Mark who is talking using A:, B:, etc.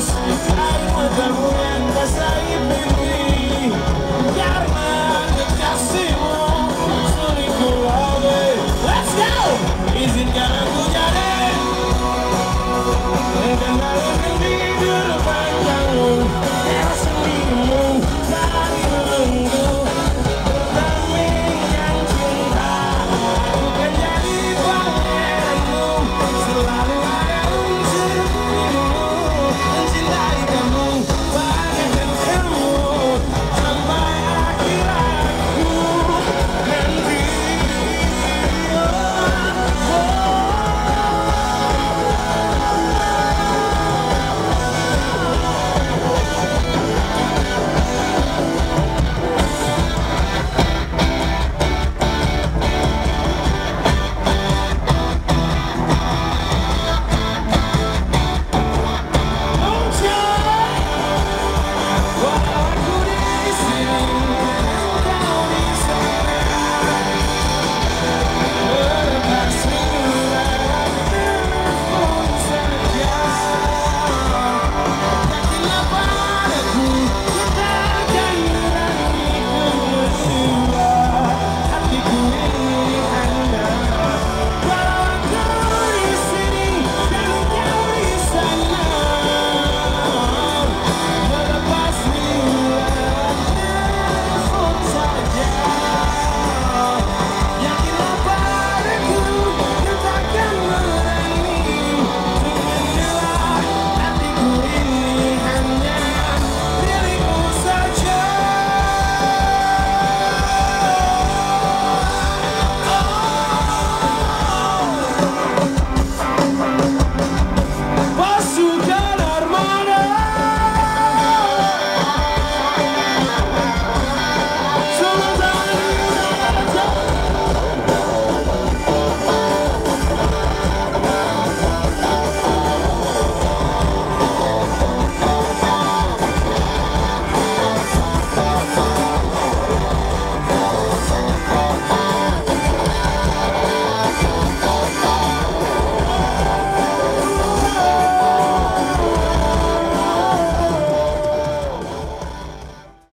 A: Sus algo también pasa y me